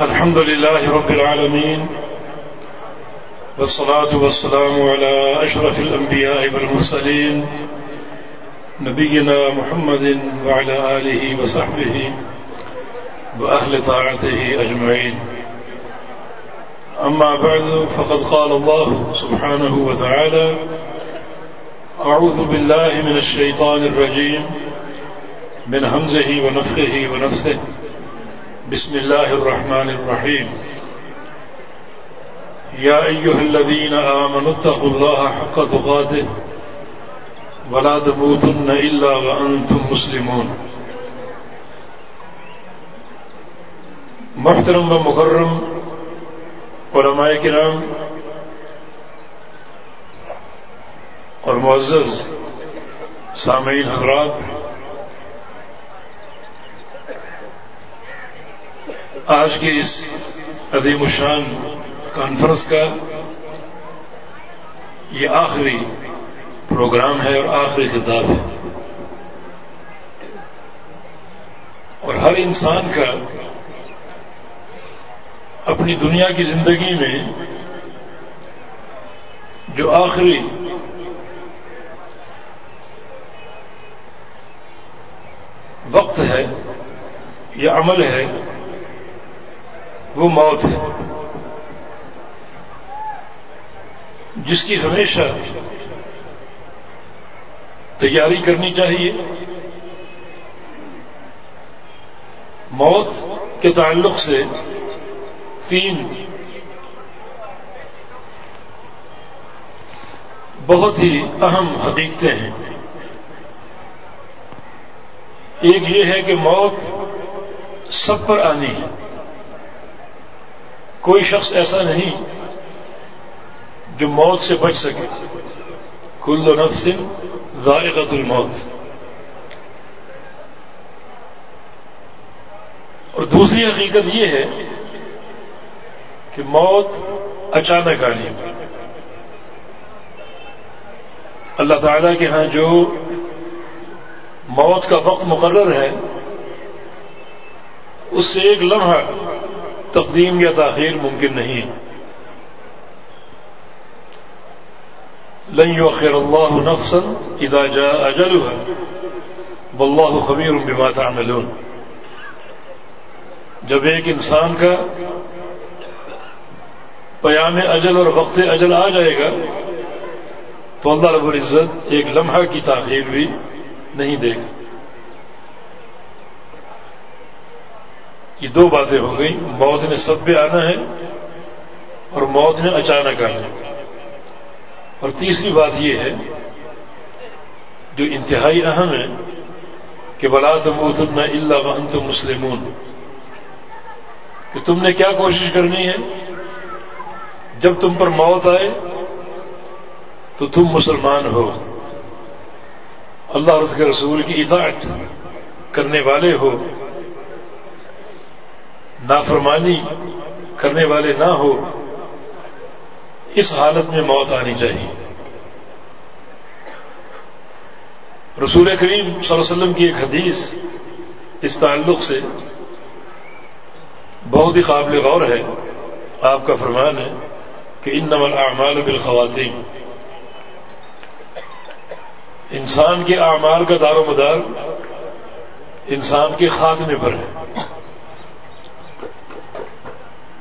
الحمد لله رب العالمين والصلاة والسلام على أشرف الأنبياء والمرسلين نبينا محمد وعلى آله وصحبه وأهل طاعته أجمعين. أما بعد فقد قال الله سبحانه وتعالى أعوذ بالله من الشيطان الرجيم من همزه ونفخه ونفسه. بسم الله الرحمن الرحيم يا أيها الذين آمنوا اتقوا الله حق تقاته ولا تموتن إلا وأنتم مسلمون۔ محترم و مکرم، علماء کرام اور معزز سامعین حضرات آج کی اس عظیم الشان کانفرنس کا یہ آخری پروگرام ہے اور آخری خطاب ہے۔ اور ہر انسان کا اپنی دنیا کی زندگی میں جو آخری وقت ہے یا عمل ہے وہ موت ہے۔ جس کی ہمیشہ تیاری کرنی چاہیے۔ موت کے تعلق سے تین بہت ہی اہم حقیقتیں ہیں۔ ایک یہ ہے کہ موت سب پر آنی ہے۔ کوئی شخص ایسا نہیں جو موت سے بچ سکے۔ کل نفس ذائقت الموت۔ اور دوسری حقیقت یہ ہے کہ موت اچانک آنی اللہ تعالی کے ہاں جو موت کا وقت مقرر ہے، اس سے ایک لمحہ تقدیم یا تاخیر ممکن نہیں لن يؤخر الله نفسا اذا جاء اجلها، والله خبير بما تعملون۔ جب ایک انسان کا پیام اجل اور وقت اجل آ جائے گا، تو اللہ رب العزت ایک لمحہ کی تاخیر بھی نہیں دے گا۔ یہ دو باتیں ہو گئی موت نے سب پہ آنا ہے اور موت نے اچانک آنا ہے۔ اور تیسری بات یہ ہے، جو انتہائی اہم ہے کہ بلا تم اتنا اللہ ون مسلمون۔ کہ تم نے کیا کوشش کرنی ہے؟ جب تم پر موت آئے تو تم مسلمان ہو۔ اللہ اس کے رسول کی اطاعت کرنے والے ہو۔ نافرمانی کرنے والے نہ ہو، اس حالت میں موت آنی چاہیے۔ رسول کریم صلی اللہ علیہ وسلم کی ایک حدیث اس تعلق سے بہت ہی قابل غور ہے۔ آپ کا فرمان ہے کہ ان نمل اعمال بالخواتین انسان کے اعمال کا دار و مدار انسان کے خاتمے پر ہے۔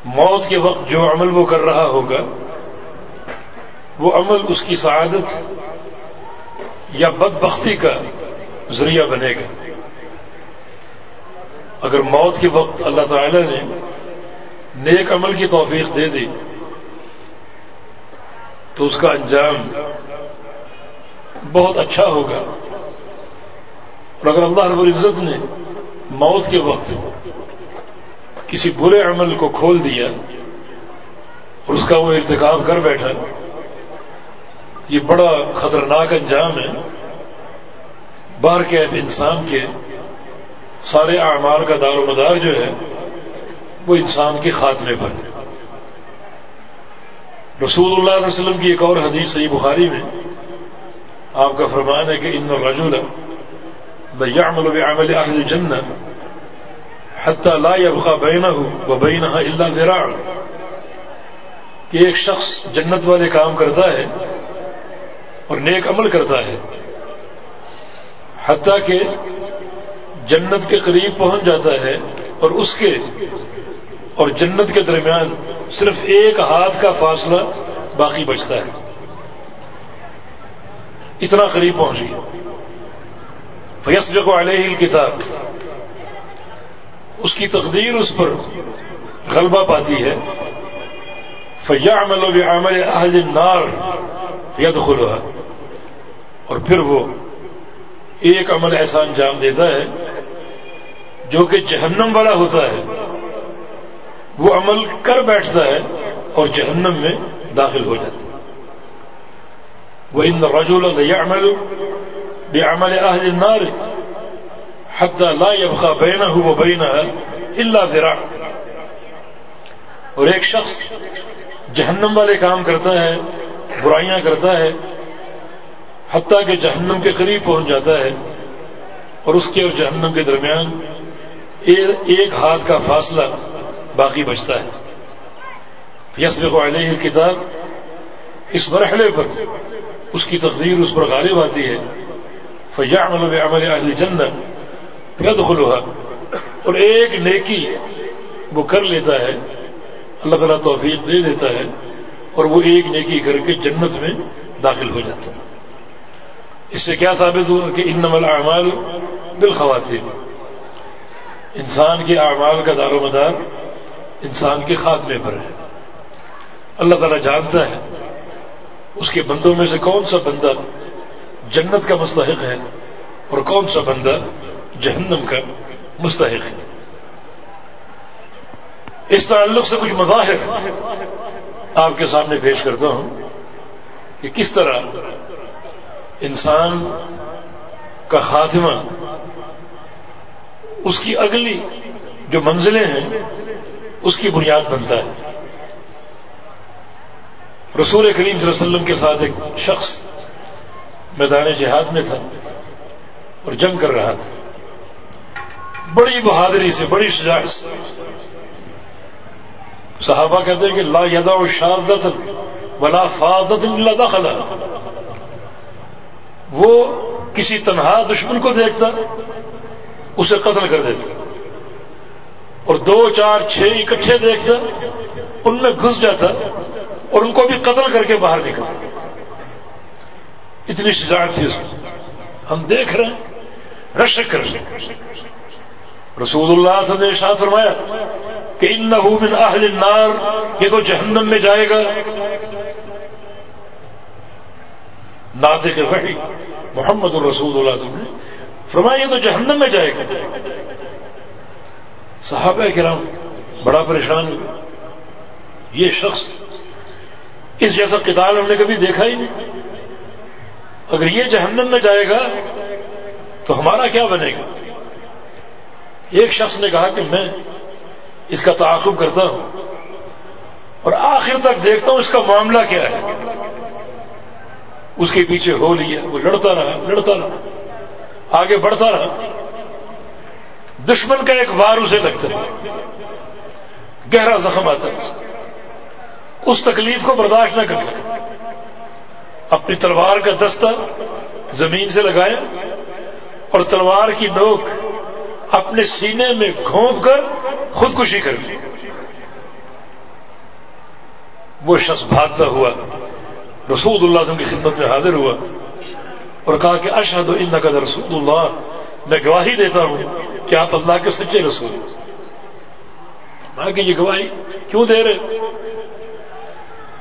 موت کے وقت جو عمل وہ کر رہا ہوگا، وہ عمل اس کی سعادت یا بدبختی کا ذریعہ بنے گا۔ اگر موت کے وقت اللہ تعالی نے نیک عمل کی توفیق دے دی، تو اس کا انجام بہت اچھا ہوگا۔ اور اگر اللہ رب العزت نے موت کے وقت کسی برے عمل کو کھول دیا اور اس کا وہ ارتکاب کر بیٹھا یہ بڑا خطرناک انجام ہے۔ بار کیف انسان کے سارے اعمال کا دار و مدار جو ہے، وہ انسان کے خاتمے پر ہے۔ رسول اللہ علیہ وسلم کی ایک اور حدیث صحیح بخاری میں آپ کا فرمان ہے کہ ان رجول بعمل اهل الجنه حتى لا يبقى بينه وبينها الا ذراع. کہ ایک شخص جنت والے کام کرتا ہے اور نیک عمل کرتا ہے، حتیٰ کہ جنت کے قریب پہنچ جاتا ہے اور اس کے اور جنت کے درمیان صرف ایک ہاتھ کا فاصلہ باقی بچتا ہے۔ اتنا قریب پہنچ گیا۔ فیصلے کو علیہ کتاب اس کی تقدیر اس پر غلبہ پاتی ہے۔ فیا عمل و عمل اہل نار ید اور پھر وہ ایک عمل ایسا انجام دیتا ہے جو کہ جہنم والا ہوتا ہے۔ وہ عمل کر بیٹھتا ہے اور جہنم میں داخل ہو جاتا ہے۔ وہ ان رجول عمل بے عمل اہل نار حتى لا يبقى بينه وبينها الا ذراع. اور ایک شخص جہنم والے کام کرتا ہے، برائیاں کرتا ہے، حتیٰ کہ جہنم کے قریب پہنچ جاتا ہے اور اس کے اور جہنم کے درمیان ایک ہاتھ کا فاصلہ باقی بچتا ہے۔ یسب کو علیہ کتاب اس مرحلے پر اس کی تقدیر اس پر غالب آتی ہے۔ فیا عمل عمل اہل جنت ید اور ایک نیکی وہ کر لیتا ہے، اللہ تعالیٰ توفیق دے دیتا ہے اور وہ ایک نیکی کر کے جنت میں داخل ہو جاتا ہے۔ اس سے کیا ثابت ہوا کہ ان نمل اعمال دل خواتین انسان کے اعمال کا دار و مدار انسان کے خاتمے پر ہے۔ اللہ تعالیٰ جانتا ہے اس کے بندوں میں سے کون سا بندہ جنت کا مستحق ہے اور کون سا بندہ جہنم کا مستحق۔ ہے اس تعلق سے کچھ مظاہر آپ کے سامنے پیش کرتا ہوں کہ کس طرح انسان کا خاتمہ، اس کی اگلی جو منزلیں ہیں، اس کی بنیاد بنتا ہے۔ رسول کریم صلی اللہ علیہ وسلم کے ساتھ ایک شخص میدان جہاد میں تھا اور جنگ کر رہا تھا۔ بڑی بہادری سے، بڑی شجاعت سے۔ صحابہ کہتے ہیں کہ لا یدا شادت ولا فادت اللہ دخلا وہ کسی تنہا دشمن کو دیکھتا، اسے قتل کر دیتا۔ اور دو، چار، چھ اکٹھے دیکھتا، ان میں گھس جاتا اور ان کو بھی قتل کر کے باہر نکلتا اتنی شجاعت تھی اس میں ہم دیکھ رہے ہیں، رشک کر رہے رسول اللہ صلی اللہ علیہ فرمایا کہ ان من اہل النار، یہ تو جہنم میں جائے گا۔ ناطق وحی محمد الرسول اللہ صلی اللہ علیہ وسلم فرمایا یہ تو جہنم میں جائے گا۔ صحابہ کرام بڑا پریشان ہوا یہ شخص اس جیسا قتال ہم نے کبھی دیکھا ہی نہیں۔ اگر یہ جہنم میں جائے گا تو ہمارا کیا بنے گا؟ ایک شخص نے کہا کہ میں اس کا تعاقب کرتا ہوں اور آخر تک دیکھتا ہوں اس کا معاملہ کیا ہے۔ اس کے پیچھے ہو لیا وہ لڑتا رہا لڑتا رہا۔ آگے بڑھتا رہا۔ دشمن کا ایک وار اسے لگتا گہرا زخم آتا ہے۔ اس تکلیف کو برداشت نہ کر سکتا اپنی تلوار کا دستہ زمین سے لگایا اور تلوار کی نوک اپنے سینے میں گھونپ کر خودکشی کر لی وہ شخص بھاگتا ہوا رسول اللہ وسلم کی خدمت میں حاضر ہوا اور کہا کہ اشد ان کا رسول اللہ، میں گواہی دیتا ہوں کہ آپ اللہ کے سچے رسول کہ یہ گواہی کیوں دے رہے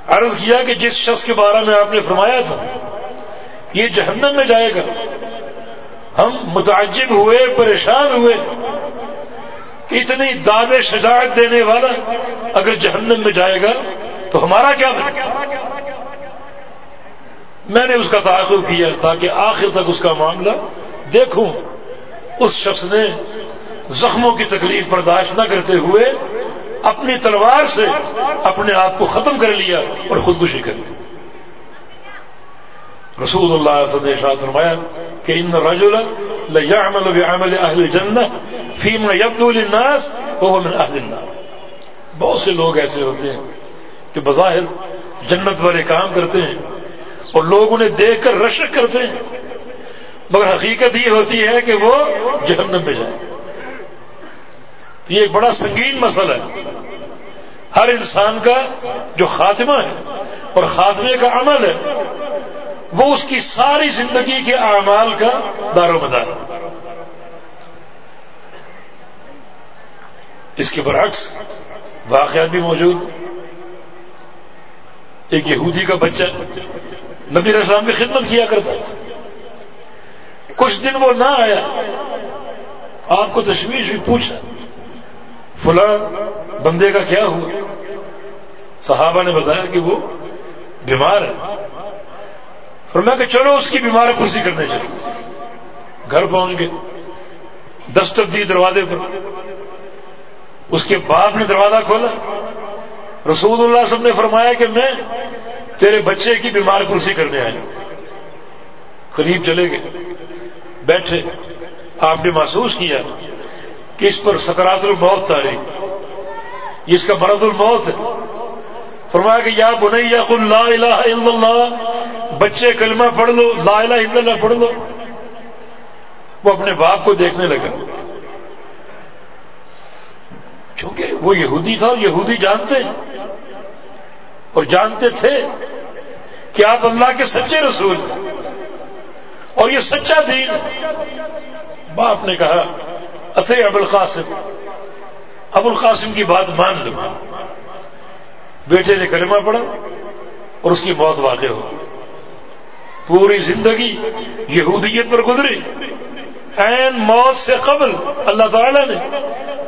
عرض کیا کہ جس شخص کے بارے میں آپ نے فرمایا تھا، یہ جہنم میں جائے گا۔ ہم متعجب ہوئے، پریشان ہوئے اتنی داد شجاعت دینے والا اگر جہنم میں جائے گا تو ہمارا کیا بنے؟ میں نے اس کا تعاقب کیا تاکہ آخر تک اس کا معاملہ دیکھوں۔ اس شخص نے زخموں کی تکلیف برداشت نہ کرتے ہوئے اپنی تلوار سے اپنے آپ کو ختم کر لیا اور خودکشی کر لی۔ رسول اللہ صلی اللہ فرمایا کہ ان رجل ليعمل بعمل اہل الجنہ فيما يبدو للناس وهو من اہل النار۔ بہت سے لوگ ایسے ہوتے ہیں کہ بظاہر جنت والے کام کرتے ہیں اور لوگ انہیں دیکھ کر رشک کرتے ہیں، مگر حقیقت یہ ہوتی ہے کہ وہ جہنم میں جائیں۔ یہ ایک بڑا سنگین مسئلہ ہے۔ ہر انسان کا جو خاتمہ ہے اور خاتمے کا عمل ہے وہ اس کی ساری زندگی کے اعمال کا دار و مدار اس کے برعکس واقعات بھی موجود۔ ایک یہودی کا بچہ نبی اسلام کی خدمت کیا کرتا تھا۔ کچھ دن وہ نہ آیا۔ آپ کو تشویش بھی پوچھا، فلاں بندے کا کیا ہوا؟ صحابہ نے بتایا کہ وہ بیمار ہے۔ اور میں کہ چلو اس کی بیمار کرسی کرنے چلے گھر پہنچ گئے۔ دستک دی دروازے پر۔ اس کے باپ نے دروازہ کھولا۔ رسول اللہ سب نے فرمایا کہ میں تیرے بچے کی بیمار کرسی کرنے آیا۔ قریب چلے گئے۔ بیٹھے۔ آپ نے محسوس کیا کہ اس پر سکرات الموت تاریخ۔ اس کا مرض الموت ہے۔ فرمایا کہ یا بنیا قل لا الہ الا اللہ بچے کلمہ پڑھ لو، لا الہ الا اللہ پڑھ لو، وہ اپنے باپ کو دیکھنے لگا۔ کیونکہ وہ یہودی تھا اور یہودی جانتے اور جانتے تھے کہ آپ اللہ کے سچے رسول اور یہ سچا دین باپ نے کہا، اتے ابو القاسم ابو القاسم کی بات مان لو۔ بیٹے نے کلمہ پڑھا اور اس کی موت واقع ہو۔ پوری زندگی یہودیت پر گزری۔ این موت سے قبل اللہ تعالی نے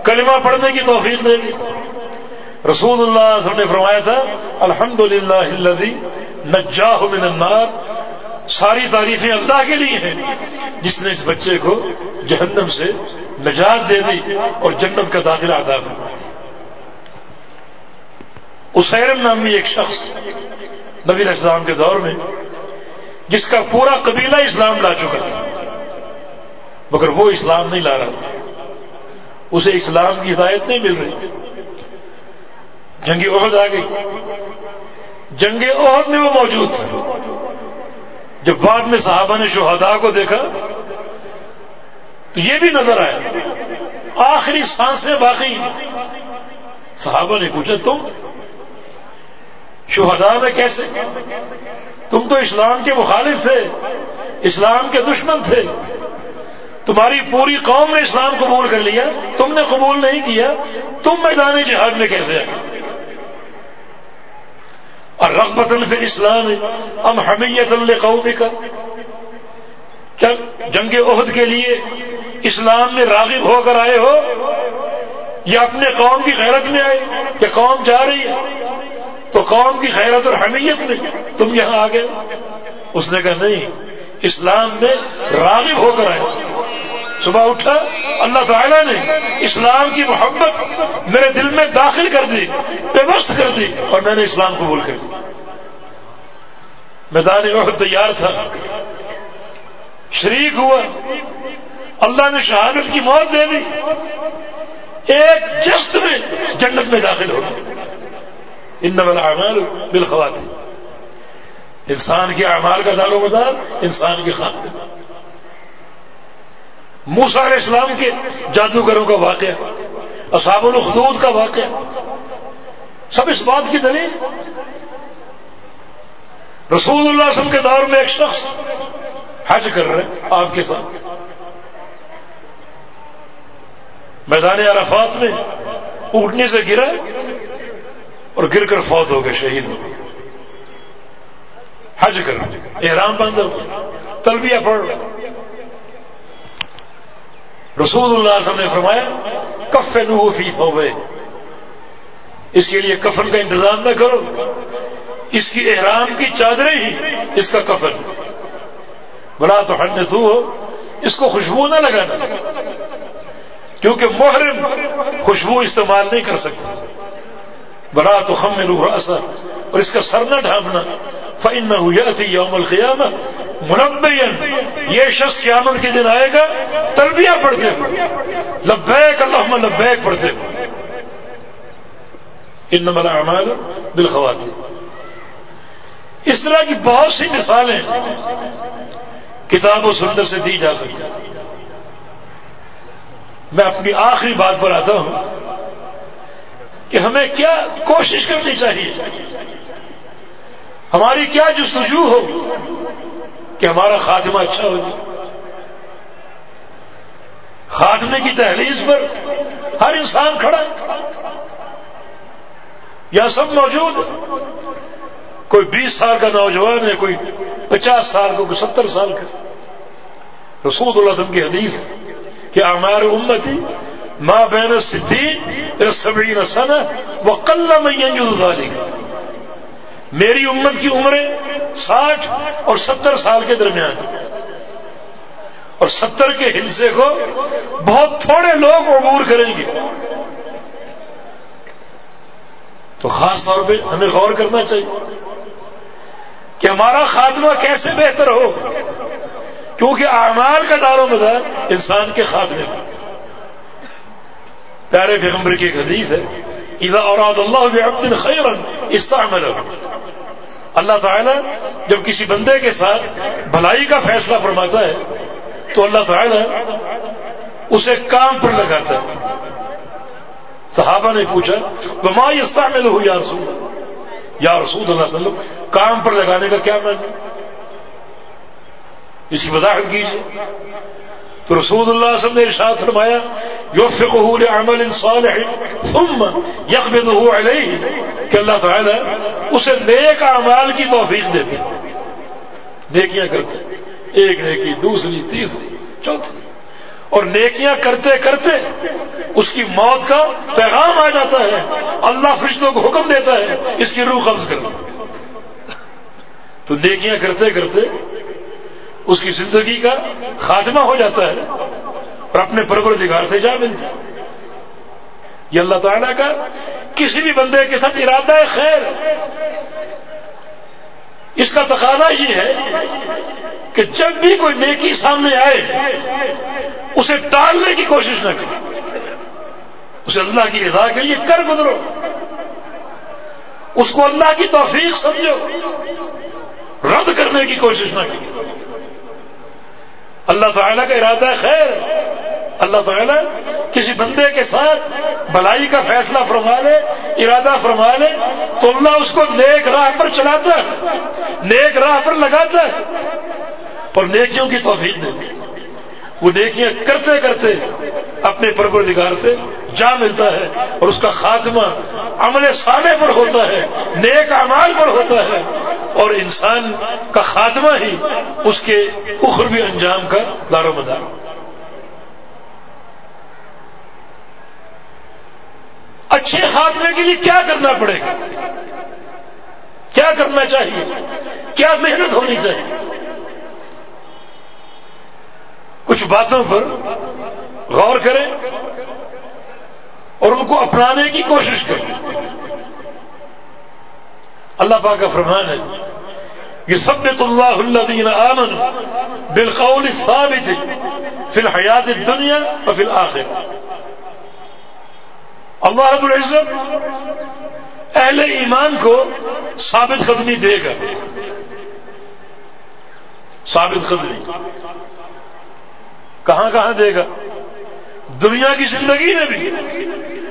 کلمہ پڑھنے کی توفیق دے دی۔ رسول اللہ نے فرمایا تھا الحمد للہ نجاہ من النار۔ ساری تعریفیں اللہ کے لیے ہیں۔ جس نے اس بچے کو جہنم سے نجات دے دی اور جنت کا داخلہ ادا فرما دیا اسیرم نامی ایک شخص نبی اسلام کے دور میں جس کا پورا قبیلہ اسلام لا چکا تھا۔ مگر وہ اسلام نہیں لا رہا تھا۔ اسے اسلام کی ہدایت نہیں مل رہی تھی۔ جنگ عہد آ گئی۔ جنگ عہد میں وہ موجود تھا جب بعد میں صحابہ نے شہداء کو دیکھا، تو یہ بھی نظر آیا، آخری سانسیں باقی۔ صحابہ نے پوچھا، تم شہداء میں کیسے؟ تم تو اسلام کے مخالف تھے، اسلام کے دشمن تھے۔ تمہاری پوری قوم نے اسلام قبول کر لیا، تم نے قبول نہیں کیا، تم میدان جہاد میں کیسے آئے؟ اور رغبت فی اسلام ام حمیت قومی کا کیا جنگ عہد کے لیے اسلام میں راغب ہو کر آئے ہو؟ یا اپنے قوم کی خیرت میں آئے کہ قوم جا رہی ہے؟ تو قوم کی خیرت اور حمیت میں تم یہاں آ گئے اس نے کہا، نہیں، اسلام میں راغب ہو کر آئے۔ صبح اٹھا، اللہ تعالیٰ نے اسلام کی محبت میرے دل میں داخل کر دی بےبست کر دی اور میں نے اسلام قبول کر دی میدان وقت تیار تھا۔ شریک ہوا۔ اللہ نے شہادت کی موت دے دی۔ ایک جست میں جنت میں داخل ہو ان اعمال بالخوات انسان کے اعمال کا دار و مدار، انسان کے خاندان موسا علیہ السلام کے جادوگروں کا واقعہ، اصحاب الخدود کا واقعہ، سب اس بات کی دلیل؟ رسول اللہ وسلم کے دور میں ایک شخص حج کر رہے آپ کے ساتھ. میدان عرفات میں اٹھنے سے گرا اور گر کر فوت ہو گئے، شہید ہو گئے۔ حج کر احرام بند ہو گیا تلبیہ پڑھ رسول اللہ وسلم نے فرمایا کف نو فیس ہو گئے اس کے لیے کفن کا انتظام نہ کرو۔ اس کی احرام کی چادریں ہی اس کا کفن۔ بلا تو ہن ہو اس کو خوشبو نہ لگانا۔ کیونکہ محرم خوشبو استعمال نہیں کر سکتا۔ بلا تو ہم میں اثر اور اس کا سر نہ ڈھانپنا. فن ہوتی یوم القیام منبین یہ شخص قیامت کے دن آئے گا تلبیہ پڑھتے ہوئے. لبیک اللہ لبیک پڑھتے ان نمبر اعمال بالخوات اس طرح کی بہت سی مثالیں کتاب و سندر سے دی جا سکتی میں اپنی آخری بات پر آتا ہوں. کہ ہمیں کیا کوشش کرنی چاہیے؟ ہماری کیا جستجو ہو کہ ہمارا خاتمہ اچھا ہو جائے؟ خاتمے کی تحریر پر ہر انسان کھڑا ہے۔ یا سب موجود کوئی بیس سال کا نوجوان ہے، کوئی پچاس سال کا، کوئی ستر سال کا۔ رسول اللہ وسلم کی حدیث ہے کہ ہمارے امتی ماں بین صدین سبعین سنہ وہ کل میں میری امت کی عمریں ساٹھ اور ستر سال کے درمیان اور ستر کے ہنسے کو بہت تھوڑے لوگ عبور کریں گے۔ تو خاص طور پہ ہمیں غور کرنا چاہیے کہ ہمارا خاتمہ کیسے بہتر ہو۔ کیونکہ اعمال کا دار و مدار انسان کے خاتمے۔ میں پیارے پیغمبر کی ایک حدیث ہے، اذا اوراد اللہ بعبد خیرا استعمل اللہ تعالیٰ جب کسی بندے کے ساتھ بھلائی کا فیصلہ فرماتا ہے، تو اللہ تعالیٰ اسے کام پر لگاتا ہے۔ صحابہ نے پوچھا تو ماں استعمل ہو یا رسول یا رسول اللہ علیہ وسلم، کام پر لگانے کا کیا معنی اس کی وضاحت کیجیے۔ تو رسول اللہ وسلم نے ارشاد فرمایا یوفقه لعمل صالح ثم يقبضه عليه کہ اللہ تعالی اسے نیک اعمال کی توفیق دیتے نیکیاں کرتے ایک نیکی، دوسری، تیسری، چوتھی۔ اور نیکیاں کرتے کرتے اس کی موت کا پیغام آ جاتا ہے۔ اللہ فرشتوں کو حکم دیتا ہے، اس کی روح قبض کر تو نیکیاں کرتے کرتے اس کی زندگی کا خاتمہ ہو جاتا ہے اور اپنے پروردگار سے جا ملتا ہے۔ یہ اللہ تعالیٰ کا کسی بھی بندے کے ساتھ ارادہ ہے خیر۔ اس کا تقاضا یہ ہے کہ جب بھی کوئی نیکی سامنے آئے، اسے ٹالنے کی کوشش نہ کرے۔ اسے اللہ کی رضا کے لیے کر گزرو۔ اس کو اللہ کی توفیق سمجھو۔ رد کرنے کی کوشش نہ کی اللہ تعالیٰ کا ارادہ خیر۔ اللہ تعالیٰ کسی بندے کے ساتھ بھلائی کا فیصلہ فرما لے، ارادہ فرما لے، تو اللہ اس کو نیک راہ پر چلاتا ہے، نیک راہ پر لگاتا ہے۔ اور نیکیوں کی توفیق دیتی وہ نیکیاں کرتے کرتے اپنے پروردگار سے جا ملتا ہے اور اس کا خاتمہ عمل سالے پر ہوتا ہے، نیک امال پر ہوتا ہے۔ اور انسان کا خاتمہ ہی اس کے اخروی انجام کا دار و مدار اچھے خاتمے کے لیے کیا کرنا پڑے گا؟ کیا کرنا چاہیے؟ کیا محنت ہونی چاہیے؟ کچھ باتوں پر غور کریں اور ان کو اپنانے کی کوشش کریں۔ اللہ پاک کا فرمان ہے یہ سب اللہ اللہ آمن بالقول ثابت فی الحیات دنیا اور فی الآخر اللہ رب العزت اہل ایمان کو ثابت قدمی دے گا۔ ثابت قدمی۔ کہاں کہاں دے گا؟ دنیا کی زندگی میں بھی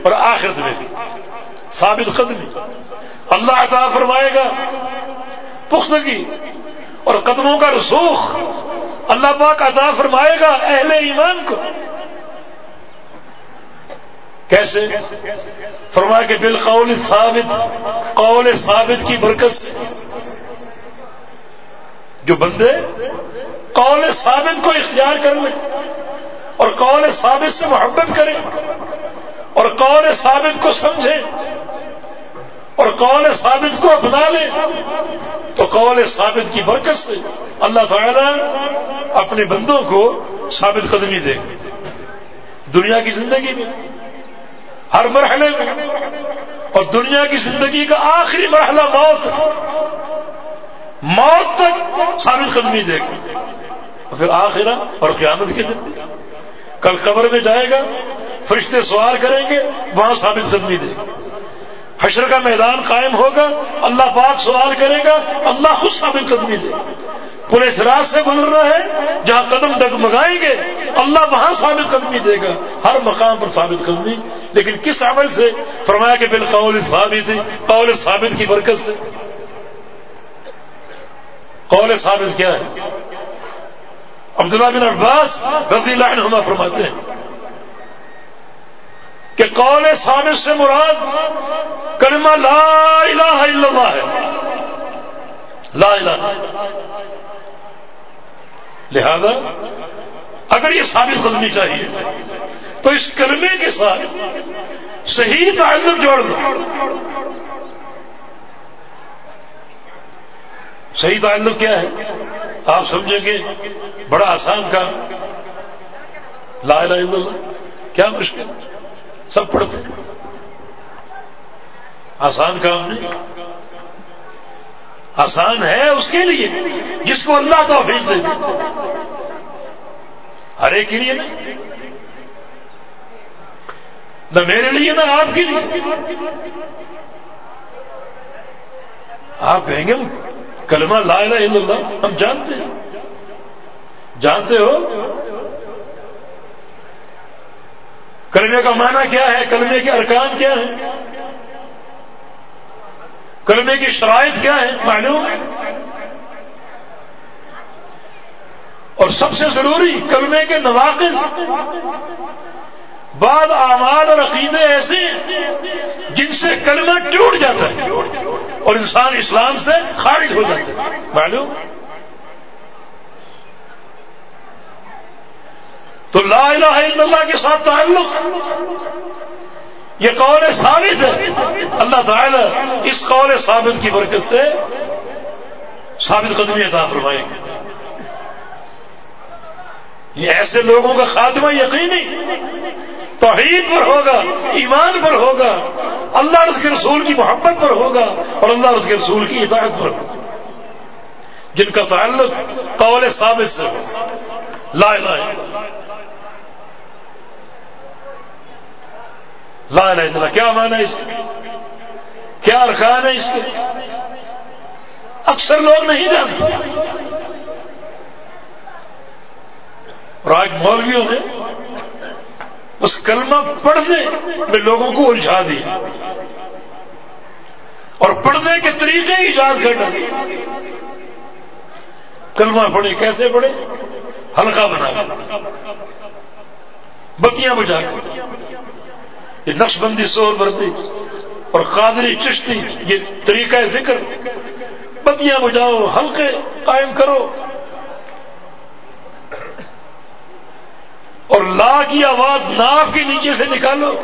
اور آخرت میں بھی۔ ثابت قدمی۔ اللہ عطا فرمائے گا۔ پختگی۔ اور قدموں کا رسوخ۔ اللہ پاک عطا فرمائے گا اہل ایمان کو۔ کیسے؟ فرما کے بالقول ثابت، قول ثابت کی برکت سے۔ جو بندے قول ثابت کو اختیار کر لیں اور قول ثابت سے محبت کریں اور قول ثابت کو سمجھیں اور قول ثابت کو اپنا لیں تو قول ثابت کی برکت سے؟ اللہ تعالی اپنے بندوں کو ثابت قدمی دے۔ گا دنیا کی زندگی میں، ہر مرحلے میں، اور دنیا کی زندگی کا آخری مرحلہ موت۔ موت تک ثابت قدمی دے۔ گا پھر آخرہ اور قیامت کے دن۔ کل قبر میں جائے گا، فرشتے سوال کریں گے، وہاں ثابت قدمی دے۔ گا حشر کا میدان قائم ہوگا، اللہ پاک سوال کرے گا، اللہ خود ثابت قدمی دے۔ پولیس راج سے گزرنا ہے، جہاں قدم ڈگمگائیں گے، اللہ وہاں ثابت قدمی دے گا۔ ہر مقام پر ثابت قدمی لیکن کس عمل سے؟ فرمایا کہ بالقول ثابت قول ثابت کی برکت سے۔ قول ثابت کیا ہے؟ عبداللہ بن عباس رضی اللہ عنہما فرماتے ہیں کہ قول ثابت سے مراد کلمہ لا الہ الا اللہ ہے۔ لا الہ لہذا اگر یہ ثابت قدمی چاہیے تو اس کلمے کے ساتھ صحیح تعلق جوڑ دو۔ صحیح تعلق کیا ہے؟ آپ سمجھیں گے، بڑا آسان کام لا الہ الا اللہ، کیا مشکل؟ سب پڑھتے آسان کام نہیں آسان ہے اس کے لیے، جس کو اللہ توفیق دے ہر ایک کے لیے نہیں نہ میرے لیے، نہ آپ کے لیے۔ آپ کہیں گے کلمہ لا الہ الا اللہ، ہم جانتے ہیں۔ جانتے ہو؟ کلمے کا معنی کیا ہے؟ کلمے کے ارکان کیا ہیں؟ کلمے کی شرائط کیا ہے معلوم اور سب سے ضروری کلمے کے نواقص بعد اعمال اور عقیدے ایسے جن سے کلمہ ٹوٹ جاتا ہے اور انسان اسلام سے خارج ہو جاتا ہے۔ معلوم؟ تو لا الہ الا اللہ کے ساتھ تعلق، یہ قول ثابت ہے۔ اللہ تعالی اس قول ثابت کی برکت سے ثابت قدمی عطا فرمائیں گے یہ ایسے لوگوں کا خاتمہ یقینی توحید پر ہوگا، ایمان پر ہوگا، اللہ اور اس کے رسول کی محبت پر ہوگا اور اللہ اور اس کے رسول کی اطاعت پر ہوگا۔ جن کا تعلق قول ثابت سے ہو۔ لا الہ لا الہ الا کیا مانا ہے اس کے کیا ارکان ہے اس کے؟ اکثر لوگ نہیں جانتے۔ اور آج مولویوں نے اس کلمہ پڑھنے میں لوگوں کو الجھا دیا اور پڑھنے کے طریقے ایجاد کر ڈالے کلمہ پڑھے کیسے پڑھے؟ ہلکا بنا بتیاں بجا کر یہ نقش بندی سور بردی اور قادری چشتی، یہ طریقہ ذکر۔ بتیاں بجاؤ ہلکے قائم کرو۔ اور لا کی آواز ناف کے نیچے سے نکالو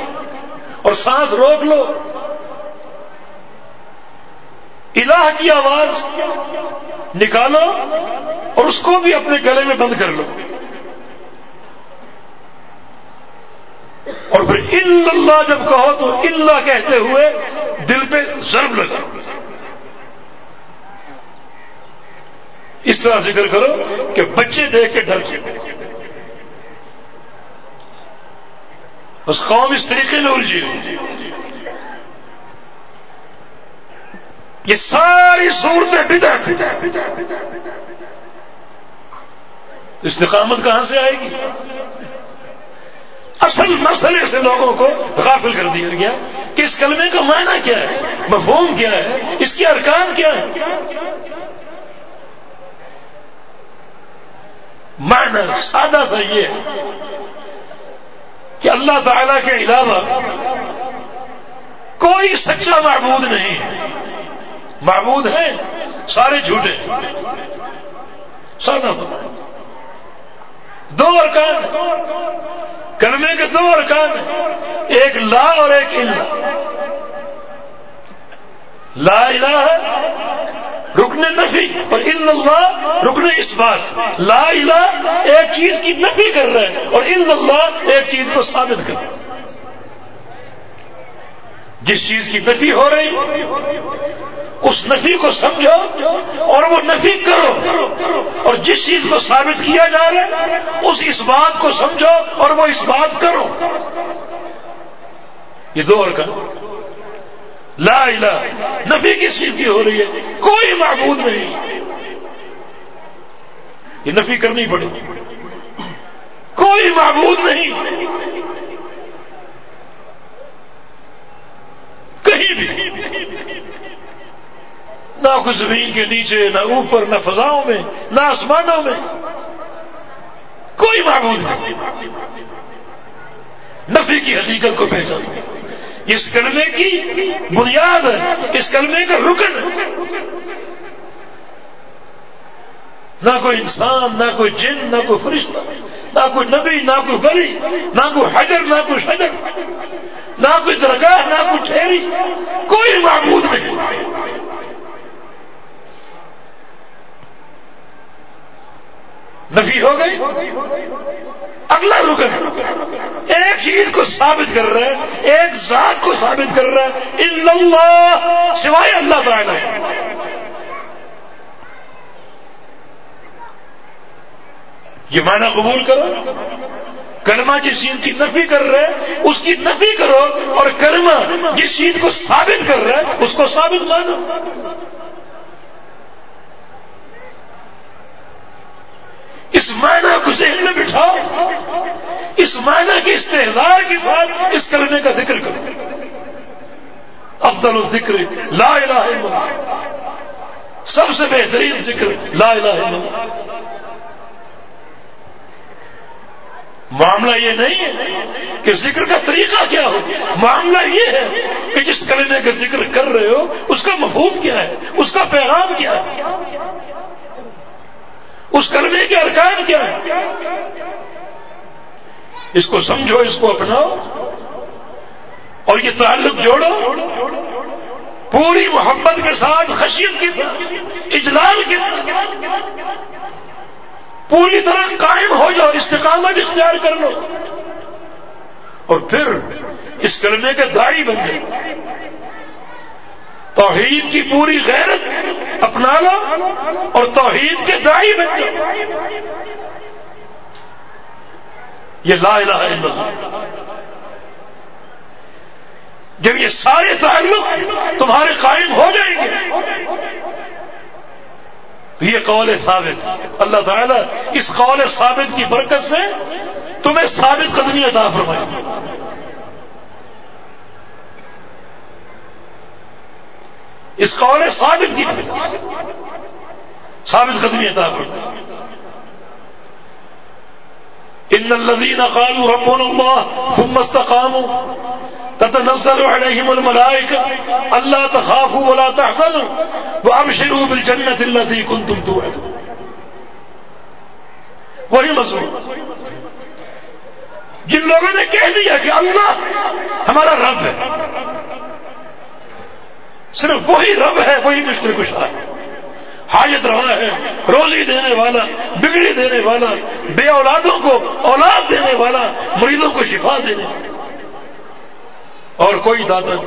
اور سانس روک لو۔ الہ کی آواز نکالو اور اس کو بھی اپنے گلے میں بند کر لو۔ اور پھر اللہ جب کہو تو اللہ کہتے ہوئے دل پہ ضرب لگا اس طرح ذکر کرو کہ بچے دیکھ کے ڈر اس قوم اس طریقے میں الجھی ہوئی۔ یہ ساری صورتیں بدا تھی استقامت کہاں سے آئے گی؟ اصل مسئلے سے لوگوں کو غافل کر دیا گیا کہ اس کلمے کا معنی کیا ہے، مفہوم کیا ہے، اس کے ارکان کیا ہے معنی سادہ سا یہ ہے کہ اللہ تعالی کے علاوہ کوئی سچا معبود نہیں معبود ہے سارے جھوٹے۔ سادہ دو ارکان کلمے کے دو ارکان ایک لا اور ایک لا الہ رکن نفی اور ان اللہ رکن اس بات لا الہ ایک چیز کی نفی کر رہے ہیں اور ان اللہ ایک چیز کو ثابت کر رہے ہیں۔ جس چیز کی نفی ہو رہی، اس نفی کو سمجھو اور وہ نفی کرو۔ اور جس چیز کو ثابت کیا جا رہا ہے، اس اس بات کو سمجھو اور وہ اس بات کرو۔ یہ دو اور کا۔ لا الہ. نفی کس چیز کی ہو رہی ہے؟ کوئی معبود نہیں. یہ نفی کرنی پڑے. کوئی معبود نہیں. کہیں بھی. نہ کوئی زمین کے نیچے، نہ اوپر، نہ فضاؤں میں، نہ آسمانوں میں. کوئی معبود نہیں. نفی کی حقیقت کو پہچان اس کلمے کی بنیاد ہے، اس کلمے کا رکن نہ کوئی انسان، نہ کوئی جن، نہ کوئی فرشتہ، نہ کوئی نبی، نہ کوئی ولی، نہ کوئی حجر، نہ کوئی شجر، نہ کوئی درگاہ، نہ کوئی ٹھہری، کوئی معبود نہیں۔ نفی ہو گئی، اگلا رکن ایک چیز کو ثابت کر رہا ہے ایک ذات کو ثابت کر رہا ہے اللہ سوائے اللہ تعالی یہ معنی قبول کرو۔ کلمہ جس چیز کی نفی کر رہا ہے اس کی نفی کرو اور کلمہ جس چیز کو ثابت کر رہا ہے اس کو ثابت مانو۔ اس معنی کو ذہن میں بٹھاؤ، اس معنی کے استحصال کے ساتھ اس کلمے کا ذکر کرو۔ افضل الذکر لا الہ الا اللہ۔ سب سے بہترین ذکر لا الہ الا اللہ۔ معاملہ یہ نہیں ہے کہ ذکر کا طریقہ کیا ہو۔ معاملہ یہ ہے کہ جس کلمے کا ذکر کر رہے ہو، اس کا مفہوم کیا ہے، اس کا پیغام کیا ہے۔ اس کلمے کے ارکان کیا ہے اس کو سمجھو، اس کو اپناؤ اور یہ تعلق جوڑو پوری محبت کے ساتھ، خشیت کے ساتھ، اجلال کے ساتھ، پوری طرح قائم ہو جاؤ، استقامت اختیار کر لو اور پھر اس کلمے کے دائی بن جاؤ۔ توحید کی پوری غیرت اپنا لو اور توحید کے دائی بن جاؤ یہ لا الہ الا اللہ۔ جب یہ سارے تعلق تمہارے قائم ہو جائیں گے، تو یہ قول ثابت۔ اللہ تعالیٰ اس قول ثابت کی برکت سے تمہیں ثابت قدمی عطا فرمائے۔ اس قول ثابت کی۔ ثابت قدمی عطا فرمائے۔ ان الذين قالوا ربنا الله ثم استقاموا۔ تتنزل عليهم الملائكه الا تخافوا ولا تحزنوا۔ وابشروا بالجنه التي كنتم توعدون۔ وہی مضمون۔ جن لوگوں نے کہہ دیا کہ اللہ ہمارا رب ہے۔ صرف وہی رب ہے، وہی مشکل کشا ہے۔ حاجت روا ہے، روزی دینے والا، بگڑی دینے والا، بے اولادوں کو اولاد دینے والا، مریضوں کو شفا دینے والا۔ اور کوئی دادا نہیں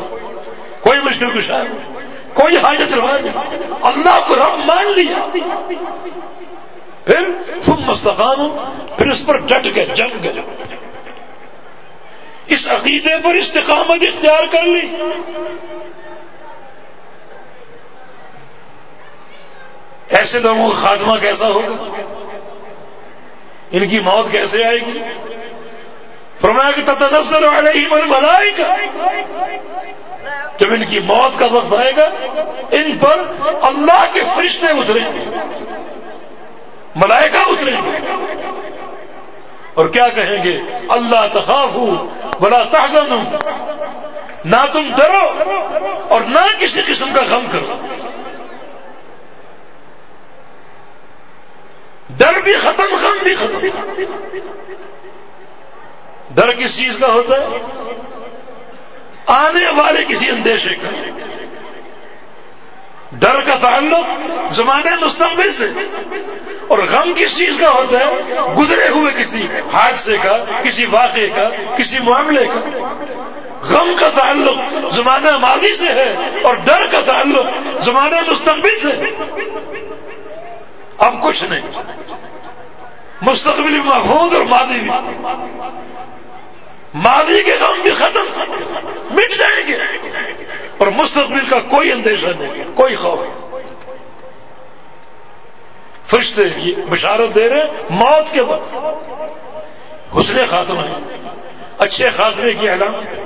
کوئی مشکل کشا نہیں کوئی حاجت روا نہیں اللہ کو رب مان لیا۔ پھر تم مستقام ہو پھر اس پر ڈٹ گئے جم گئے۔ اس عقیدے پر استقامت اختیار کر لی۔ ایسے لوگوں کا خاتمہ کیسا ہوگا؟ ان کی موت کیسے آئے گی؟ فرمایا کہ تتنفسر علیہم الملائکہ۔ جب ان کی موت کا وقت آئے گا، ان پر اللہ کے فرشتے اتریں گے، ملائکہ اتریں گے۔ اور کیا کہیں گے؟ اللہ تخاف بلا تحزن نہ تم ڈرو اور نہ کسی قسم کا غم کرو۔ ڈر بھی ختم غم بھی ختم۔ ڈر کس چیز کا ہوتا ہے؟ آنے والے کسی اندیشے کا۔ ڈر کا تعلق زمانے مستقبل سے۔ اور غم کس چیز کا ہوتا ہے؟ گزرے ہوئے کسی حادثے کا، کسی واقعے کا، کسی معاملے کا۔ غم کا تعلق زمانہ ماضی سے ہے اور ڈر کا تعلق زمانہ مستقبل سے۔ اب کچھ نہیں۔ مستقبل محفوظ اور ماضی بھی۔ ماضی کے غم بھی ختم۔ مٹ جائیں گے۔ اور مستقبل کا کوئی اندیشہ نہیں، کوئی خوف فرشتے بشارت دے رہے موت کے وقت۔ حسن خاتمہ اچھے خاتمے کی علامت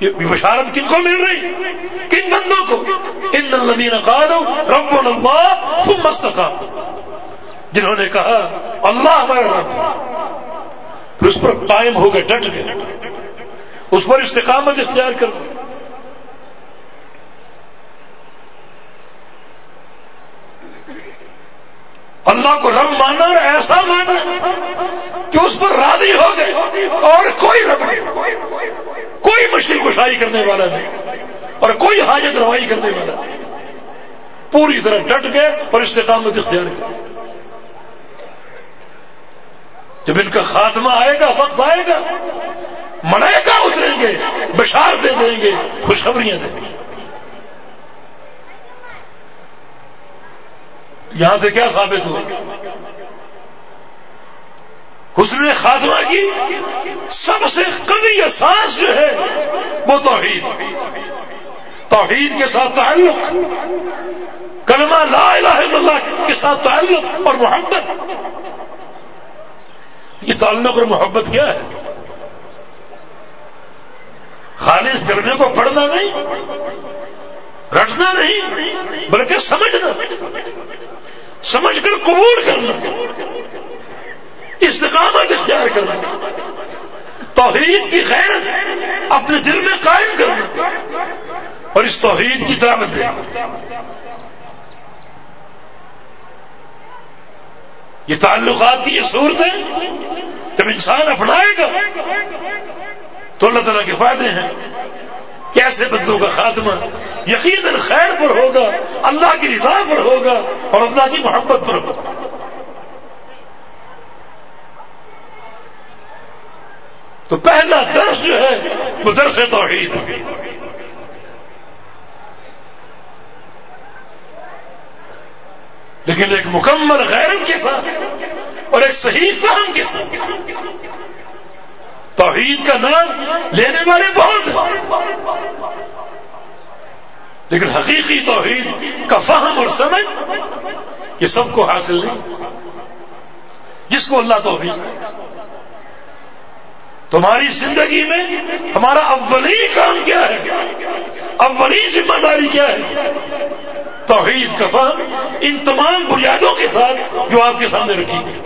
یہ بشارت کن کو مل رہی؟ کن بندوں کو؟ ان الذین قالوا رب اللہ ثم استقاموا۔ جنہوں نے کہا، اللہ ہمارا رب پھر اس پر قائم ہو گئے، ڈٹ گئے۔ اس پر استقامت اختیار کر دی۔ اللہ کو رب مانا اور ایسا مانا کہ اس پر راضی ہو گئے اور کوئی رب نہیں۔ کوئی مشکل کشائی کرنے والا نہیں اور کوئی حاجت روائی کرنے والا نہیں۔ پوری طرح ڈٹ گئے اور استقامت اختیار کر جب ان کا خاتمہ آئے گا، وقت آئے گا منائے گا، اتریں گے بشارتیں دیں گے، خوشخبریاں دیں گے۔ یہاں سے کیا ثابت ہو حسن خاتمہ کی سب سے قوی احساس جو ہے وہ توحید توحید کے ساتھ تعلق، کلمہ لا الہ الا اللہ کے ساتھ تعلق اور محبت۔ یہ تعلق اور محبت کیا ہے؟ خالص کرنے کو پڑھنا نہیں، رٹنا نہیں، بلکہ سمجھنا، سمجھ کر قبول کرنا۔ استقامت اختیار کرنا۔ توحید کی خیر اپنے دل میں قائم کرنا۔ اور اس توحید کی دعوت دینا۔ یہ تعلقات کی یہ صورت ہے۔ جب انسان اپنائے گا، تو اللہ تعالیٰ کے فائدے ہیں۔ کیسے بدلوں کا خاتمہ؟ یقیناً خیر پر ہوگا، اللہ کی رضا پر ہوگا اور اللہ کی محبت پر ہوگا۔ تو پہلا درس جو ہے وہ درس توحید لیکن ایک مکمل غیرت کے ساتھ اور ایک صحیح فہم کے ساتھ توحید کا نام لینے والے بہت ہیں۔ لیکن حقیقی توحید کا فہم اور سمجھ یہ سب کو حاصل نہیں، جس کو اللہ توحید تمہاری زندگی میں ہمارا اولی کام کیا ہے؟ اولی ذمہ داری کیا ہے؟ توحید کا فہم ان تمام بنیادوں کے ساتھ جو آپ کے سامنے رکھی گئی۔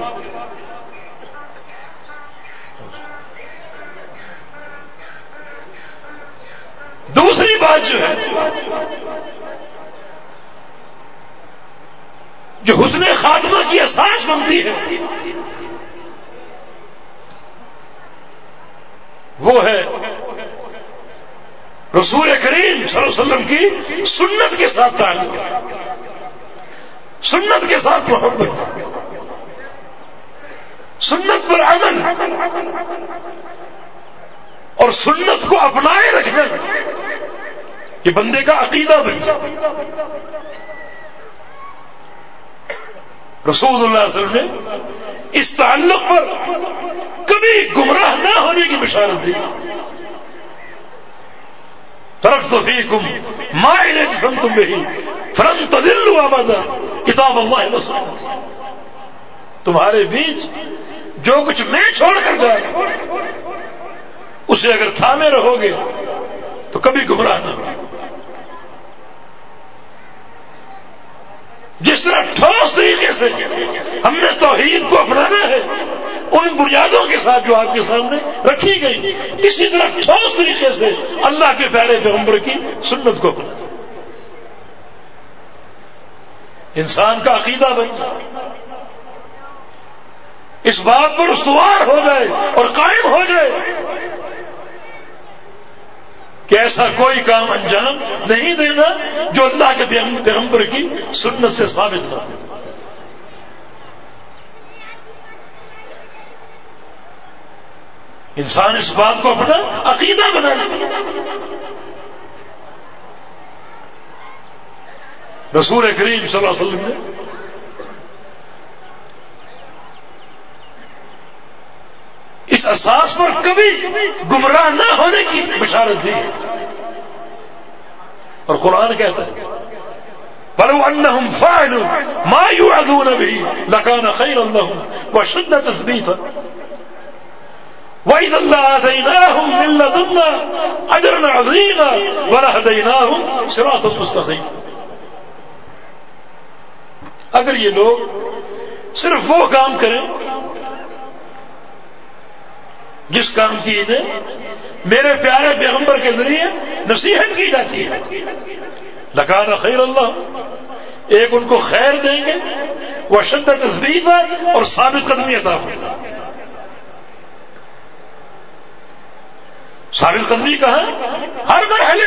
دوسری بات جو ہے، جو حسن خاتمہ کی احساس بنتی ہے وہ ہے رسول کریم صلی اللہ علیہ وسلم کی سنت کے ساتھ تعلق سنت کے ساتھ محبت سنت پر عمل۔ اور سنت کو اپنائے رکھنا یہ بندے کا عقیدہ بن رسول اللہ علیہ وسلم نے اس تعلق پر کبھی گمراہ نہ ہونے کی بشارت دی۔ فرق تو بھی کم مائے سن تم بھی فرن تو دل کتاب اللہ وسلم تمہارے بیچ جو کچھ میں چھوڑ کر جائے اسے اگر تھامے رہو گے تو کبھی گمراہ نہ ہو۔ جس طرح ٹھوس طریقے سے ہم نے توحید کو اپنانا ہے، ان بنیادوں کے ساتھ جو آپ کے سامنے رکھی گئی۔ اسی طرح ٹھوس طریقے سے اللہ کے پیارے پیغمبر کی سنت کو اپنا انسان کا عقیدہ بن جائے۔ اس بات پر استوار ہو جائے اور قائم ہو جائے۔ کہ ایسا کوئی کام انجام نہیں دینا جو اللہ کے پیغمبر کی سنت سے ثابت نہ ہو۔ انسان اس بات کو اپنا عقیدہ بنا لے۔ رسول کریم صلی اللہ علیہ وسلم نے اس اساس پر کبھی گمراہ نہ ہونے کی بشارت دی۔ اور قرآن کہتا ہے بلو انہم فعلوا ما يوعدون به لكان خيرا لهم وشد تثبيتا وإذا الله آتيناهم من لدنا أجرا عظيما ولهديناهم صراطا مستقيما۔ اگر یہ لوگ صرف وہ کام کریں جس کام کی انہیں میرے پیارے پیغمبر کے ذریعے نصیحت کی جاتی ہے۔ لکانا خیر اللہ۔ ایک ان کو خیر دیں گے، وہ شدت تصویر اور ثابت قدمی عطا ہوگا ثابت قدمی کہاں؟ ہر مرحلے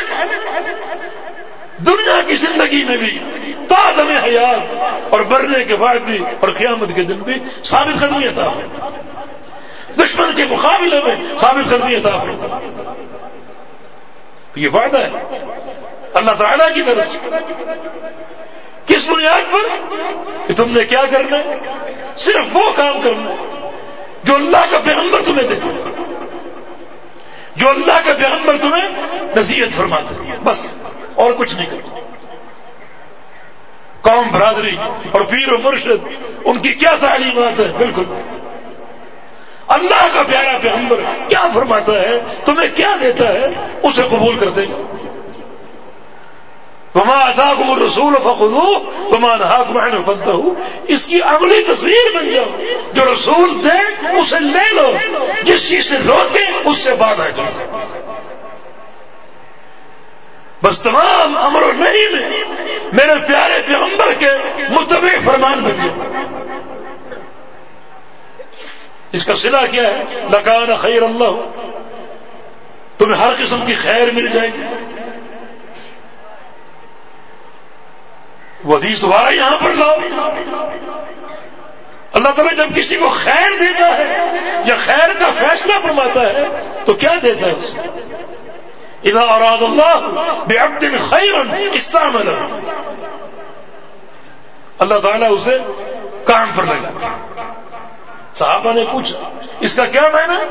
دنیا کی زندگی میں بھی تازم حیات اور برنے کے بعد بھی اور قیامت کے دن بھی ثابت قدمی عطا ہو دشمن کے مقابلے میں ثابت قدمی عطا ہو تو یہ وعدہ ہے۔ اللہ تعالیٰ کی طرف سے۔ کس بنیاد پر؟ کہ تم نے کیا کرنا ہے؟ صرف وہ کام کرنا ہے جو اللہ کا پیغمبر تمہیں دیتا ہے۔ جو اللہ کا پیغمبر تمہیں نصیحت فرماتے ہیں بس، اور کچھ نہیں کرتا۔ قوم برادری اور پیر و مرشد، ان کی کیا تعلیمات ہے بالکل۔ اللہ کا پیارا پیغمبر کیا فرماتا ہے؟ تمہیں کیا دیتا ہے؟ اسے قبول کرتے وما ازاکم الرسول فخذو وما نہاکم عن بنتا ہوں اس کی اگلی تصویر بن جاؤ۔ جو رسول دے اسے لے لو۔ جس چیز سے روکے، اس سے بعد آ جاؤ۔ بس تمام امر و نہیں میں میرے پیارے پیغمبر کے متبع فرمان بن گئے اس کا سلا کیا ہے؟ لکان خیر اللہ تمہیں ہر قسم کی خیر مل جائے گی۔ وہ حدیث دوبارہ یہاں پر لاؤ۔ اللہ تعالیٰ جب کسی کو خیر دیتا ہے یا خیر کا فیصلہ فرماتا ہے، تو کیا دیتا ہے اسے؟ اذا اراد اللہ بعبد خیرا استعمل اللہ تعالیٰ اسے کام پر لگاتا صحابہ نے پوچھا، اس کا کیا معنی؟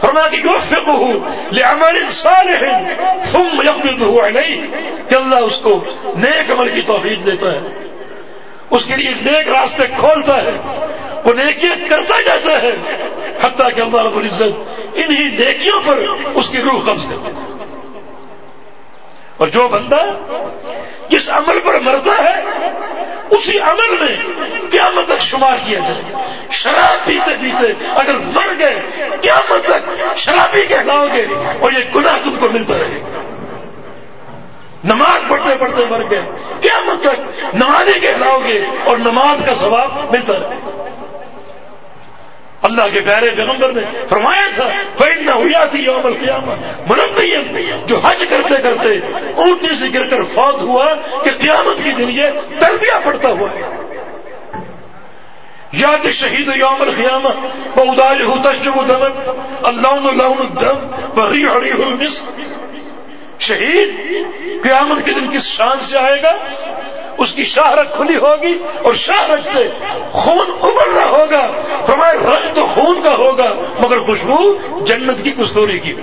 فرما کہ یوفقه لعمل صالح ثم يقبضه عليه کہ اللہ اس کو نیک عمل کی توفیق دیتا ہے۔ اس کے لیے نیک راستے کھولتا ہے، وہ نیکیاں کرتا جاتا ہے، حتیٰ کہ اللہ رب العزت انہی نیکیوں پر اس کی روح قبض کر دیتا ہے۔ اور جو بندہ جس عمل پر مرتا ہے، اسی عمل میں قیامت تک شمار کیا جائے گا۔ شراب پیتے پیتے اگر مر گئے، قیامت تک شرابی کہلاؤ گے اور یہ گناہ تم کو ملتا رہے گا۔ نماز پڑھتے پڑھتے مر گئے، قیامت تک نمازی کہلاؤ گے اور نماز کا ثواب ملتا رہے گا۔ اللہ کے پیارے پیغمبر نے فرمایا تھا فین نہ ہوئی تھی یوم القیامت مربین جو حج کرتے کرتے اونٹنے سے گر کر فوت ہوا کہ قیامت کی دن یہ تلبیہ پڑتا ہوا ہے۔ یاد شہید یوم القیامہ وہ ادال ہو تشجب دمن اللہ لون الدم بحری ہری المس شہید، قیامت کے دن کس شان سے آئے گا؟ اس کی شاہرت کھلی ہوگی اور شاہرت سے خون ابل رہا ہوگا۔ ہمارے رنگ تو خون کا ہوگا، مگر خوشبو جنت کی کستوری کی۔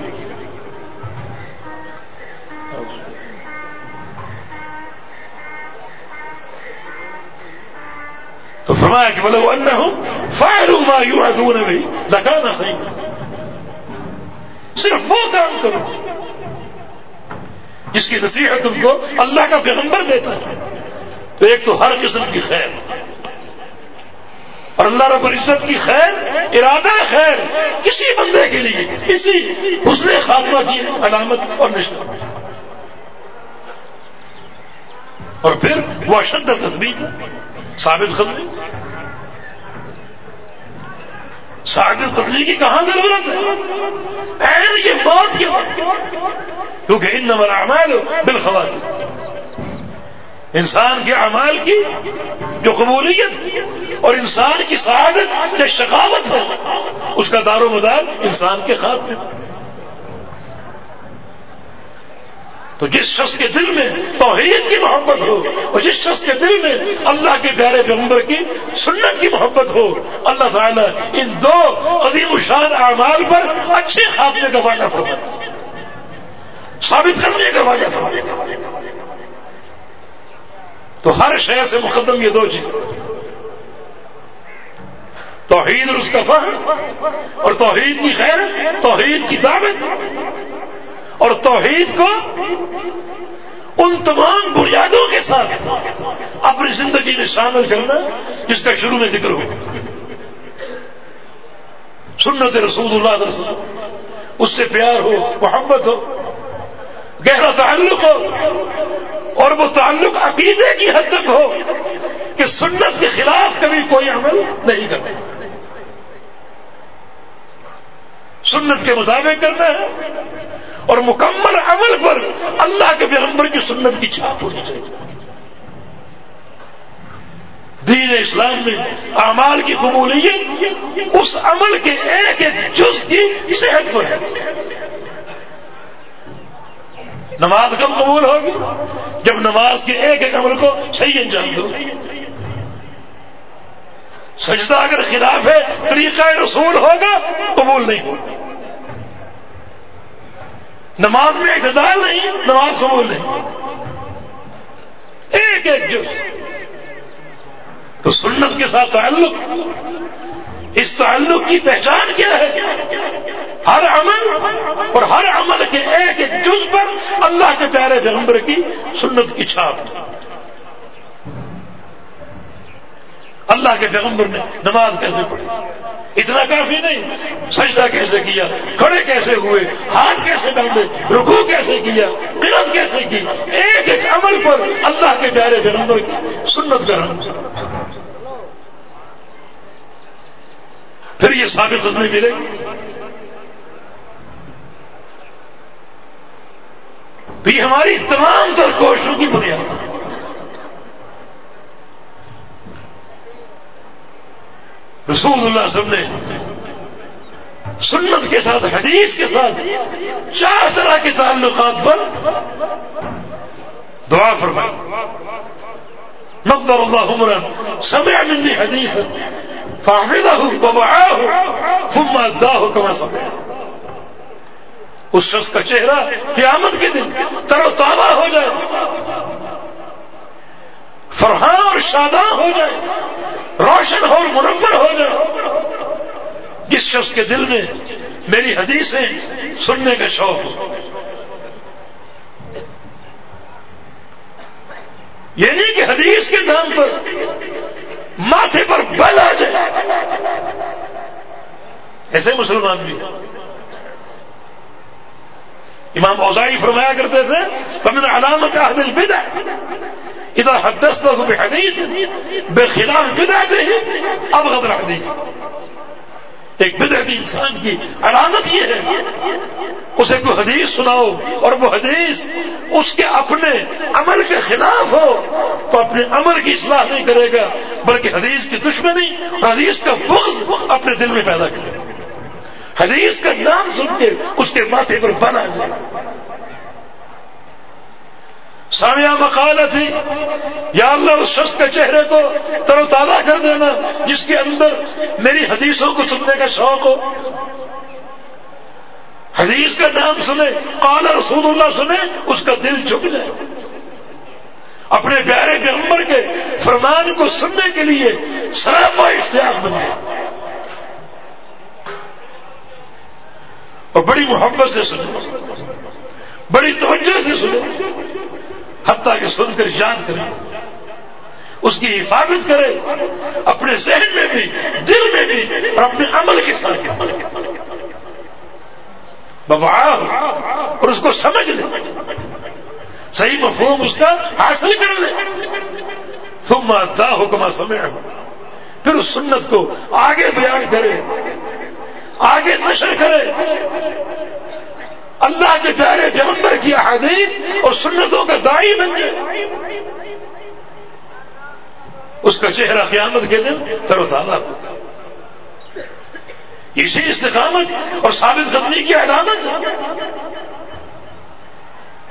تو فرمایا کہ بولے وہ ان ہوں فائر ما یوں ادون بھی لگانا صحیح۔ صرف وہ کام کرو جس کی نصیحت تم کو اللہ کا پیغمبر دیتا ہے۔ تو ایک تو ہر قسم کی خیر۔ اور اللہ رب العزت کی خیر، ارادہ خیر، کسی بندے کے لیے، کسی حسن خاتمہ کی علامت اور نشان۔ اور پھر وہ اشد تصویر ثابت قدمی ثابت قدمی کی کہاں ضرورت ہے؟ این یہ بات کیوں کیونکہ ان نمبر اعمال بالخواتین انسان کے اعمال کی جو قبولیت اور انسان کی سعادت یا شقاوت ہے اس کا دار و مدار انسان کے خاتمے تو جس شخص کے دل میں توحید کی محبت ہو اور جس شخص کے دل میں اللہ کے پیارے پیغمبر کی سنت کی محبت ہو، اللہ تعالیٰ ان دو عظیم الشان اعمال پر اچھے خاتمے کا وعدہ فرماتا ثابت کرنے کا وعدہ فرماتا تو ہر شہر سے مقدم یہ دو چیز۔ توحید اور اس کا فہم اور توحید کی خیر، توحید کی دعوت، اور توحید کو ان تمام بنیادوں کے ساتھ اپنی زندگی میں شامل کرنا، جس کا شروع میں ذکر ہو سنت رسول اللہ علیہ وسلم، اس سے پیار ہو، محبت ہو گہرا تعلق ہو اور وہ تعلق عقیدے کی حد تک ہو کہ سنت کے خلاف کبھی کوئی عمل نہیں کرنا سنت کے مطابق کرنا ہے اور مکمل عمل پر اللہ کے پیغمبر کی سنت کی چھاپ ہونی چاہیے۔ دین اسلام میں اعمال کی قبولیت اس عمل کے ایک ایک جز کی صحت پر ہے۔ نماز کب قبول ہوگی؟ جب نماز کے ایک ایک عمل کو صحیح انجام دو۔ سجدہ اگر خلاف ہے، طریقہ رسول ہوگا، قبول نہیں۔ ہوگا نماز میں اعتدال نہیں، نماز قبول نہیں۔ ایک ایک جز۔ تو سنت کے ساتھ تعلق۔ اس تعلق کی پہچان کیا ہے؟ ہر عمل اور ہر عمل کے ایک ایک جز پر اللہ کے پیارے پیغمبر کی سنت کی چھاپ۔ اللہ کے پیغمبر نے نماز کیسے پڑھی؟ اتنا کافی نہیں، سجدہ کیسے کیا؟ کھڑے کیسے ہوئے؟ ہاتھ کیسے باندھے؟ رکو کیسے کیا؟ قرت کیسے کی؟ ایک ایک عمل پر اللہ کے پیارے پیغمبر کی سنت کا رنگ۔ پھر یہ ثابت نہیں ملے گی۔ تو یہ ہماری تمام تر کوششوں کی بنیاد ہے۔ رسول اللہ سب نے سنت کے ساتھ، حدیث کے ساتھ چار طرح کے تعلقات پر دعا فرمائی۔ نقدر اللہ عمرا سمع مني حديثا. فحفظه ووعاه ثم اداه كما سمع. اس شخص کا چہرہ قیامت کے دن تر و تازہ ہو جائے. فرحاں اور شاداں ہو جائے. روشن ہو منور ہو جائے. جس شخص کے دل میں میری حدیثیں سننے کا شوق ہو. یہ نہیں کہ حدیث کے نام پر ماتھے پر بل آ جائے۔ ایسے مسلمان بھی امام اوزائی فرمایا کرتے تھے پمن علامت عہد البدع، اذا حدثته بحديث، بخلاف بدعته، ابغض الحديث. ایک بدعتی انسان کی علامت یہ ہے اسے کوئی حدیث سناؤ اور وہ حدیث اس کے اپنے عمل کے خلاف ہو تو اپنے عمل کی اصلاح نہیں کرے گا، بلکہ حدیث کی دشمنی اور حدیث کا بغض اپنے دل میں پیدا کرے گا۔ حدیث کا نام سن کے اس کے ماتھے پر بنا جائے۔ سامیا مقالہ تھی، یا اللہ اس شخص کے چہرے کو تر و تازہ کر دینا، جس کے اندر میری حدیثوں کو سننے کا شوق ہو۔ حدیث کا نام سنے، قال رسول اللہ سنے، اس کا دل جھک جائے۔ اپنے پیارے پیغمبر کے فرمان کو سننے کے لیے سراپا اشتیاق بن جائے اور بڑی محبت سے سنے، بڑی توجہ سے سنے۔ حتیٰ کہ سن کر یاد کرے۔ اس کی حفاظت کرے۔ اپنے ذہن میں بھی، دل میں بھی، اور اپنے عمل کے ساتھ۔ بابا اور اس کو سمجھ لے۔ صحیح مفہوم اس کا، حاصل کر لے۔ تم دا حکما سمے پھر اس سنت کو آگے بیان کرے۔ آگے نشر کرے۔ اللہ کے پیارے پیغمبر کی احادیث اور سنتوں کا دائی بن جائے۔ اس کا چہرہ قیامت کے دن تر و تازہ ہوگا۔ اسی استقامت اور ثابت قدمی کی علامت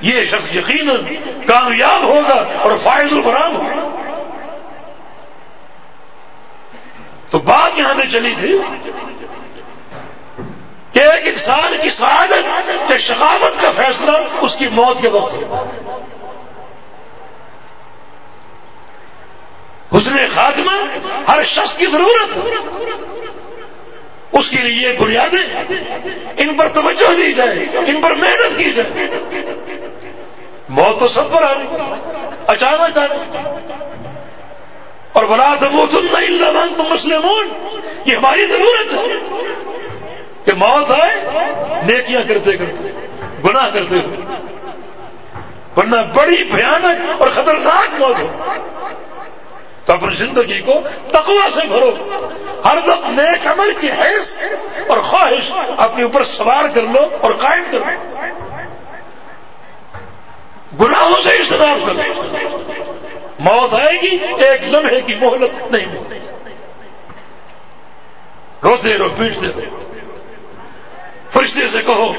یہ شخص یقیناً کامیاب ہوگا اور فائد البرام ہوگا۔ تو بات یہاں سے چلی تھی۔ کہ ایک انسان کی سعادت کہ شقاوت کا فیصلہ اس کی موت کے وقت حسن خاتمہ ہر شخص کی ضرورت اس کے لیے بنیادیں ان پر توجہ دی جائے، ان پر محنت کی جائے۔ موت تو سب پر آ رہی اچانک آ رہی اور بلا تم اللہ تو مسلمون۔ یہ ہماری ضرورت ہے۔ نیکیاں کرتے کرتے، گناہ کرتے ہوئے۔ ورنہ بڑی بھیانک اور خطرناک موت ہو۔ تو اپنی زندگی کو تقوا سے بھرو۔ ہر وقت نیک عمل کی حیث اور خواہش اپنے اوپر سوار کر لو اور قائم کر لو۔ گناہوں سے اجتناب کر لو۔ موت آئے گی، ایک لمحے کی مہلت نہیں ملتی روتے رہو پیٹتے رہو۔ فرشتے سے کہو،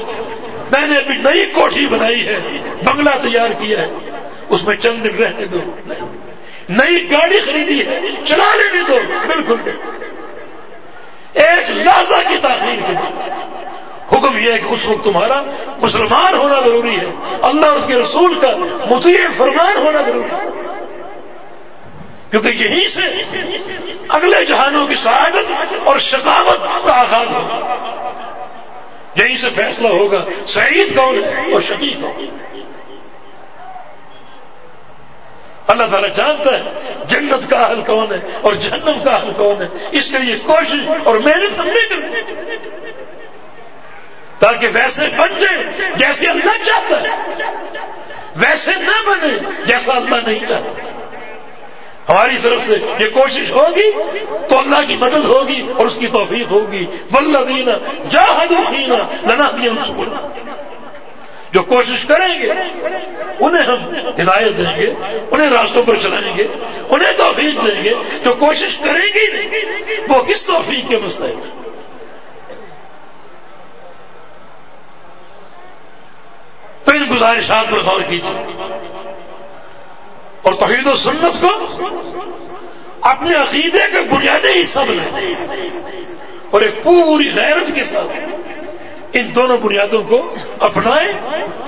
میں نے ابھی نئی کوٹھی بنائی ہے، بنگلہ تیار کیا ہے، اس میں چند دن رہنے دو، نئی گاڑی خریدی ہے چلا لینے دو، بالکل ایک لازہ کی تاخیر حکم یہ ہے کہ اس وقت تمہارا مسلمان ہونا ضروری ہے۔ اللہ اس کے رسول کا مطیع فرمان ہونا ضروری ہے۔ کیونکہ یہیں سے اگلے جہانوں کی سعادت اور شکاوت کا آغاز ہوگا۔ یہیں سے فیصلہ ہوگا۔ سعید کون ہے؟ اور شکیق کون اللہ تعالیٰ جانتا ہے جنت کا حل کون ہے اور جہنم کا حل کون ہے۔ اس کے لیے کوشش اور محنت ہم نہیں کرتے تاکہ ویسے بن جائے جیسے اللہ چاہتا ہے۔ ویسے نہ بنے جیسا اللہ نہیں چاہتا۔ ہماری طرف سے یہ کوشش ہوگی تو اللہ کی مدد ہوگی اور اس کی توفیق ہوگی۔ ولہ دینا جاہد دینا لنا جو کوشش کریں گے، انہیں ہم ہدایت دیں گے، انہیں راستوں پر چلائیں گے، انہیں توفیق دیں گے۔ جو کوشش کریں گے وہ کس توفیق کے مستحق؟ تو ان گزارشات پر غور کیجیے اور توحید و سنت کو اپنے عقیدے کے بنیادی حصہ بنا اور ایک پوری غیرت کے ساتھ ان دونوں بنیادوں کو اپنائیں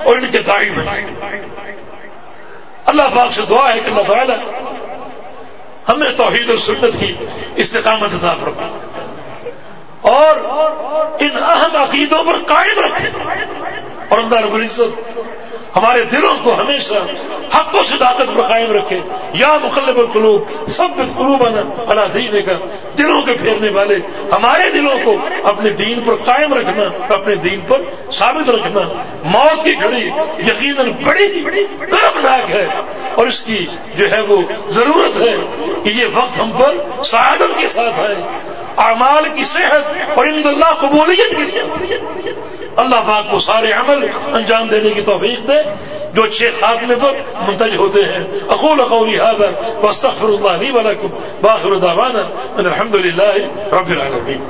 اور ان کے دائی بنائیں اللہ پاک سے دعا ہے کہ اللہ تعالیٰ ہمیں توحید و سنت کی استقامت عطا فرما اور ان اہم عقیدوں پر قائم رکھے۔ اور اللہ رب العزت ہمارے دلوں کو ہمیشہ حق و صداقت پر قائم رکھے۔ یا مخلب القلوب سب قلوب اللہ دین کا دلوں کے پھیرنے والے، ہمارے دلوں کو اپنے دین پر قائم رکھنا، اپنے دین پر ثابت رکھنا۔ موت کی گھڑی یقیناً بڑی گرمناک ہے۔ اور اس کی جو ہے وہ ضرورت ہے کہ یہ وقت ہم پر سعادت کے ساتھ آئے۔ اعمال کی صحت اور ان اللہ قبولیت کی صحت۔ اللہ پاک کو سارے عمل انجام دینے کی توفیق دے، جو چھ خاتمے پر منتج ہوتے ہیں۔ اقول قولی حاضر واستغفر اللہ لي ولکم باخر دعوانا ان الحمد للہ رب العالمین۔